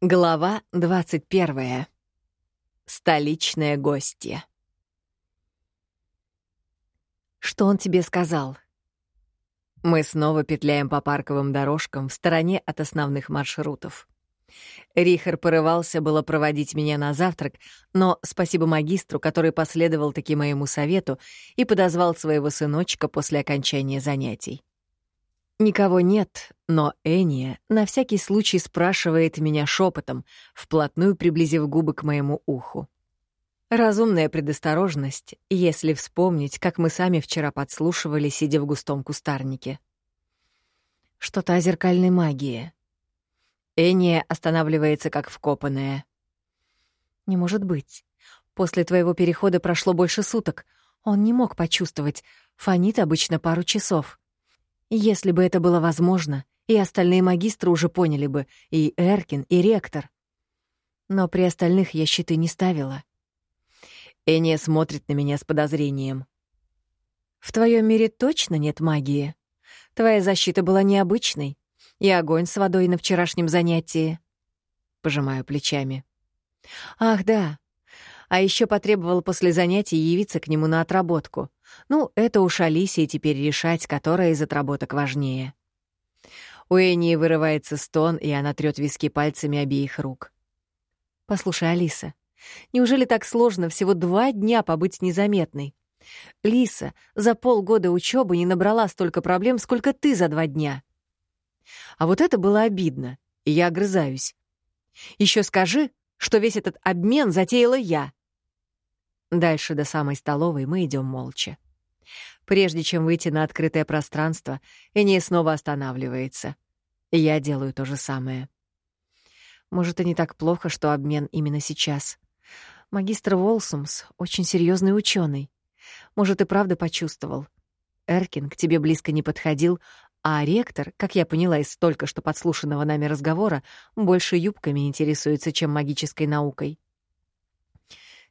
Глава 21. Столичное гостье. Что он тебе сказал? Мы снова петляем по парковым дорожкам в стороне от основных маршрутов. Рихар порывался было проводить меня на завтрак, но спасибо магистру, который последовал таки моему совету и подозвал своего сыночка после окончания занятий. Никого нет, но Эния на всякий случай спрашивает меня шепотом, вплотную приблизив губы к моему уху. Разумная предосторожность, если вспомнить, как мы сами вчера подслушивали, сидя в густом кустарнике. Что-то о зеркальной магии. Эния останавливается как вкопанная. Не может быть. После твоего перехода прошло больше суток. Он не мог почувствовать. Фонит обычно пару часов. Если бы это было возможно, и остальные магистры уже поняли бы, и Эркин, и ректор. Но при остальных я щиты не ставила. Эния смотрит на меня с подозрением. «В твоем мире точно нет магии? Твоя защита была необычной, и огонь с водой на вчерашнем занятии». Пожимаю плечами. «Ах, да. А еще потребовал после занятий явиться к нему на отработку. Ну, это уж Алисии теперь решать, которая из отработок важнее. У Энии вырывается стон, и она трёт виски пальцами обеих рук. «Послушай, Алиса, неужели так сложно всего два дня побыть незаметной? Лиса за полгода учебы не набрала столько проблем, сколько ты за два дня. А вот это было обидно, и я огрызаюсь. Еще скажи, что весь этот обмен затеяла я. Дальше до самой столовой мы идем молча. Прежде чем выйти на открытое пространство, Эния снова останавливается. Я делаю то же самое. Может, и не так плохо, что обмен именно сейчас. Магистр Волсумс — очень серьезный ученый. Может, и правда почувствовал. Эркин к тебе близко не подходил, а ректор, как я поняла из только что подслушанного нами разговора, больше юбками интересуется, чем магической наукой.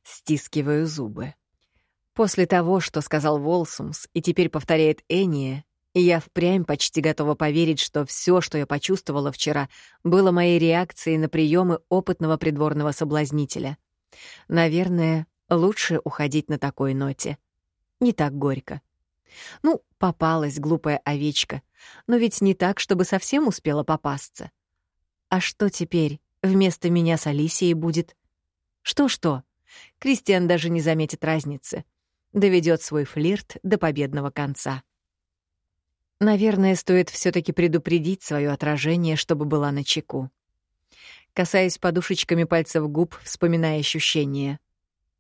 Стискиваю зубы. После того, что сказал Волсумс и теперь повторяет Эния, я впрямь почти готова поверить, что все, что я почувствовала вчера, было моей реакцией на приемы опытного придворного соблазнителя. Наверное, лучше уходить на такой ноте. Не так горько. Ну, попалась глупая овечка, но ведь не так, чтобы совсем успела попасться. А что теперь вместо меня с Алисией будет? Что-что? Кристиан даже не заметит разницы. Доведет свой флирт до победного конца. Наверное, стоит все таки предупредить свое отражение, чтобы была на чеку. Касаясь подушечками пальцев губ, вспоминая ощущения.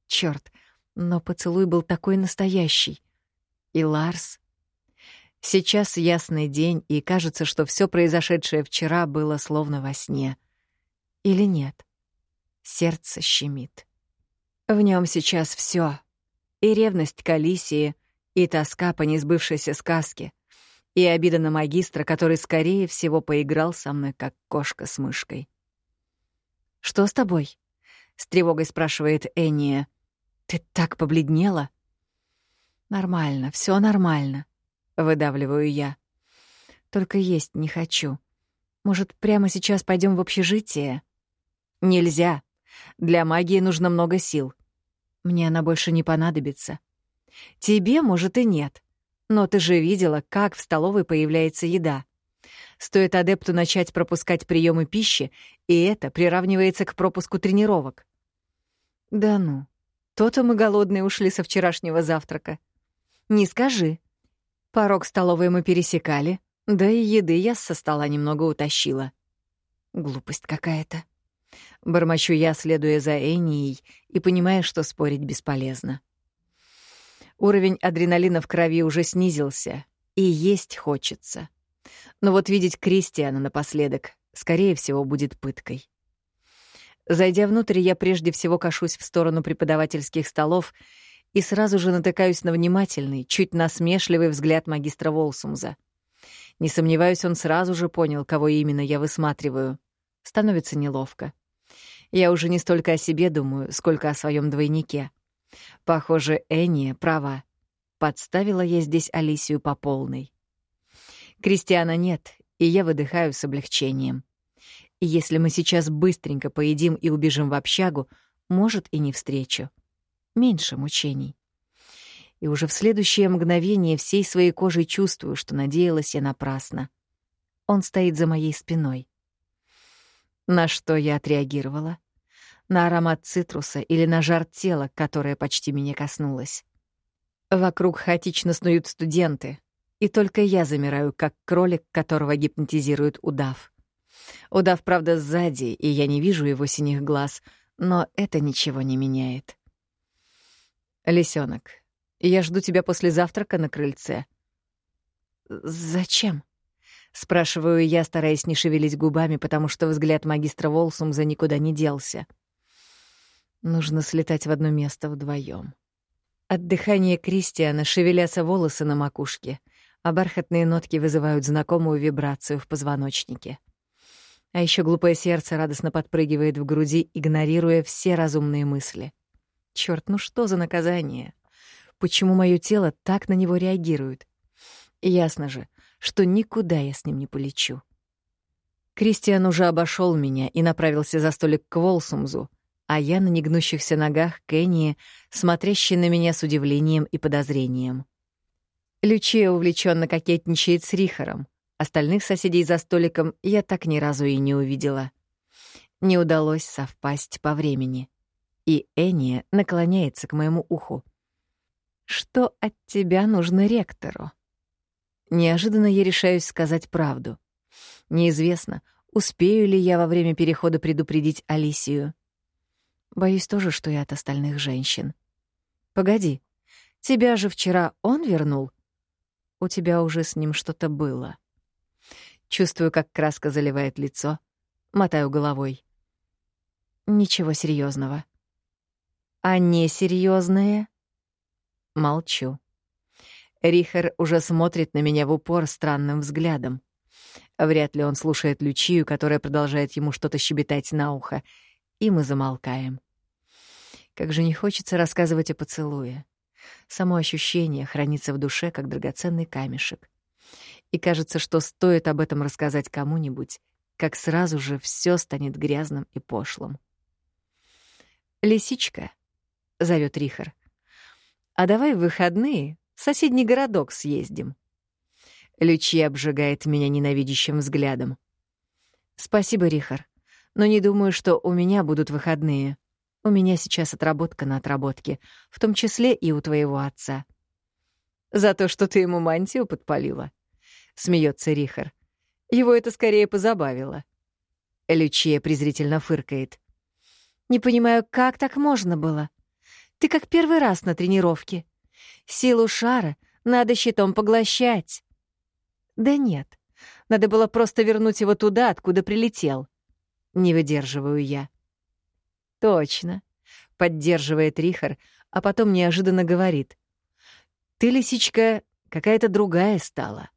Черт, но поцелуй был такой настоящий. И Ларс... Сейчас ясный день, и кажется, что все произошедшее вчера было словно во сне. Или нет? Сердце щемит. В нем сейчас все: И ревность к Алисии, и тоска по несбывшейся сказке, и обида на магистра, который, скорее всего, поиграл со мной, как кошка с мышкой. «Что с тобой?» — с тревогой спрашивает Энния. «Ты так побледнела?» «Нормально, все нормально», — выдавливаю я. «Только есть не хочу. Может, прямо сейчас пойдем в общежитие?» «Нельзя. Для магии нужно много сил. Мне она больше не понадобится. Тебе, может, и нет. Но ты же видела, как в столовой появляется еда. Стоит адепту начать пропускать приемы пищи, и это приравнивается к пропуску тренировок. Да ну, то-то мы голодные ушли со вчерашнего завтрака. Не скажи. Порог столовой мы пересекали, да и еды я со стола немного утащила. Глупость какая-то. Бормочу я, следуя за Энией, и понимая, что спорить бесполезно. Уровень адреналина в крови уже снизился, и есть хочется. Но вот видеть Кристиана напоследок, скорее всего, будет пыткой. Зайдя внутрь, я прежде всего кашусь в сторону преподавательских столов и сразу же натыкаюсь на внимательный, чуть насмешливый взгляд магистра Волсумза. Не сомневаюсь, он сразу же понял, кого именно я высматриваю. Становится неловко. Я уже не столько о себе думаю, сколько о своем двойнике. Похоже, Энни права. Подставила я здесь Алисию по полной. Кристиана нет, и я выдыхаю с облегчением. Если мы сейчас быстренько поедим и убежим в общагу, может, и не встречу. Меньше мучений. И уже в следующее мгновение всей своей кожей чувствую, что надеялась я напрасно. Он стоит за моей спиной. На что я отреагировала? На аромат цитруса или на жар тела, которое почти меня коснулось? Вокруг хаотично снуют студенты, и только я замираю, как кролик, которого гипнотизирует удав. Удав, правда, сзади, и я не вижу его синих глаз, но это ничего не меняет. Лисенок, я жду тебя после завтрака на крыльце. Зачем? Спрашиваю я, стараясь не шевелить губами, потому что взгляд магистра Волсумза никуда не делся. Нужно слетать в одно место вдвоем. От дыхания Кристиана шевелятся волосы на макушке, а бархатные нотки вызывают знакомую вибрацию в позвоночнике. А еще глупое сердце радостно подпрыгивает в груди, игнорируя все разумные мысли. Черт, ну что за наказание? Почему мое тело так на него реагирует? Ясно же, что никуда я с ним не полечу. Кристиан уже обошел меня и направился за столик к Волсумзу, а я на негнущихся ногах Кенни, смотрящей на меня с удивлением и подозрением. Лючия увлеченно кокетничает с Рихаром. Остальных соседей за столиком я так ни разу и не увидела. Не удалось совпасть по времени. И Эния наклоняется к моему уху. «Что от тебя нужно ректору?» Неожиданно я решаюсь сказать правду. Неизвестно, успею ли я во время перехода предупредить Алисию. Боюсь тоже, что и от остальных женщин. Погоди, тебя же вчера он вернул? У тебя уже с ним что-то было. Чувствую, как краска заливает лицо, мотаю головой. Ничего серьезного. А несерьезное? Молчу. Рихар уже смотрит на меня в упор странным взглядом. Вряд ли он слушает Лючию, которая продолжает ему что-то щебетать на ухо, и мы замолкаем. Как же не хочется рассказывать о поцелуе. Само ощущение хранится в душе, как драгоценный камешек. И кажется, что стоит об этом рассказать кому-нибудь, как сразу же все станет грязным и пошлым. «Лисичка», — зовет Рихар, — «а давай в выходные в соседний городок съездим». Лючи обжигает меня ненавидящим взглядом. «Спасибо, Рихар, но не думаю, что у меня будут выходные. У меня сейчас отработка на отработке, в том числе и у твоего отца». «За то, что ты ему мантию подпалила?» — смеется Рихар. Его это скорее позабавило. Лючия презрительно фыркает. «Не понимаю, как так можно было? Ты как первый раз на тренировке. Силу шара надо щитом поглощать. Да нет, надо было просто вернуть его туда, откуда прилетел. Не выдерживаю я. Точно, поддерживает Рихар, а потом неожиданно говорит. Ты, лисичка, какая-то другая стала.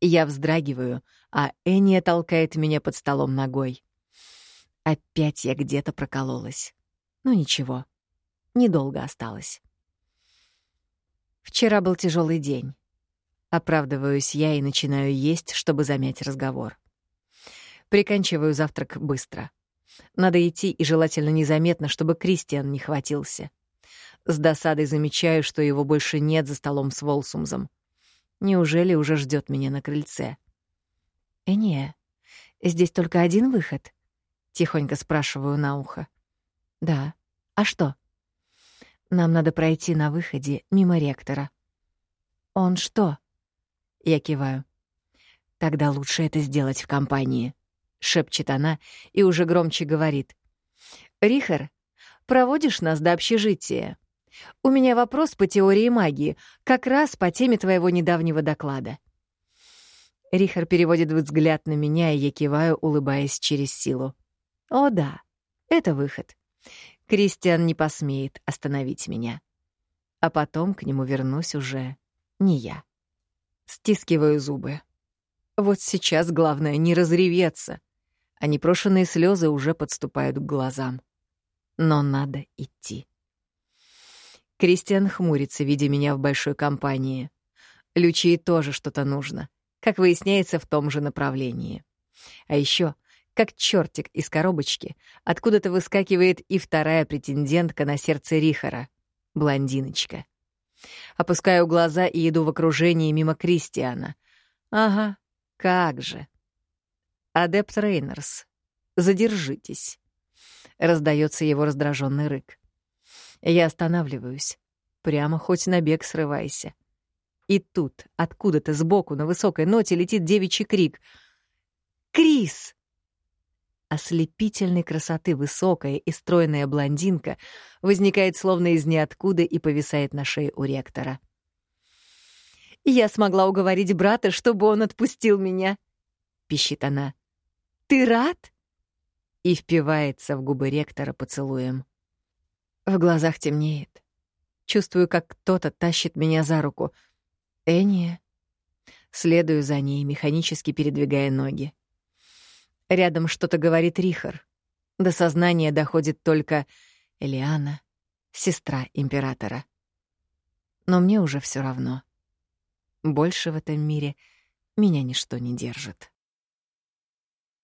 Я вздрагиваю, а Эния толкает меня под столом ногой. Опять я где-то прокололась. Ну ничего, недолго осталось. Вчера был тяжелый день. Оправдываюсь я и начинаю есть, чтобы замять разговор. Приканчиваю завтрак быстро. Надо идти и желательно незаметно, чтобы Кристиан не хватился. С досадой замечаю, что его больше нет за столом с Волсумзом. Неужели уже ждет меня на крыльце? «Э, не, здесь только один выход?» — тихонько спрашиваю на ухо. «Да. А что?» Нам надо пройти на выходе мимо ректора. Он что? Я киваю. Тогда лучше это сделать в компании, шепчет она и уже громче говорит. Рихар, проводишь нас до общежития? У меня вопрос по теории магии, как раз по теме твоего недавнего доклада. Рихар переводит взгляд на меня, и я киваю, улыбаясь через силу. О да, это выход. Кристиан не посмеет остановить меня. А потом к нему вернусь уже не я. Стискиваю зубы. Вот сейчас главное не разреветься, а непрошенные слезы уже подступают к глазам. Но надо идти. Кристиан хмурится, видя меня в большой компании. Лючии тоже что-то нужно, как выясняется в том же направлении. А еще Как чертик из коробочки, откуда-то выскакивает и вторая претендентка на сердце Рихара — блондиночка. Опускаю глаза и иду в окружении мимо Кристиана. Ага, как же. «Адепт Рейнерс, задержитесь», — раздается его раздраженный рык. Я останавливаюсь. Прямо хоть на бег срывайся. И тут, откуда-то сбоку на высокой ноте летит девичий крик. «Крис!» Ослепительной красоты высокая и стройная блондинка возникает словно из ниоткуда и повисает на шее у ректора. «Я смогла уговорить брата, чтобы он отпустил меня», — пищит она. «Ты рад?» И впивается в губы ректора поцелуем. В глазах темнеет. Чувствую, как кто-то тащит меня за руку. Эния. Следую за ней, механически передвигая ноги. Рядом что-то говорит Рихар. До сознания доходит только Элиана, сестра императора. Но мне уже все равно. Больше в этом мире меня ничто не держит.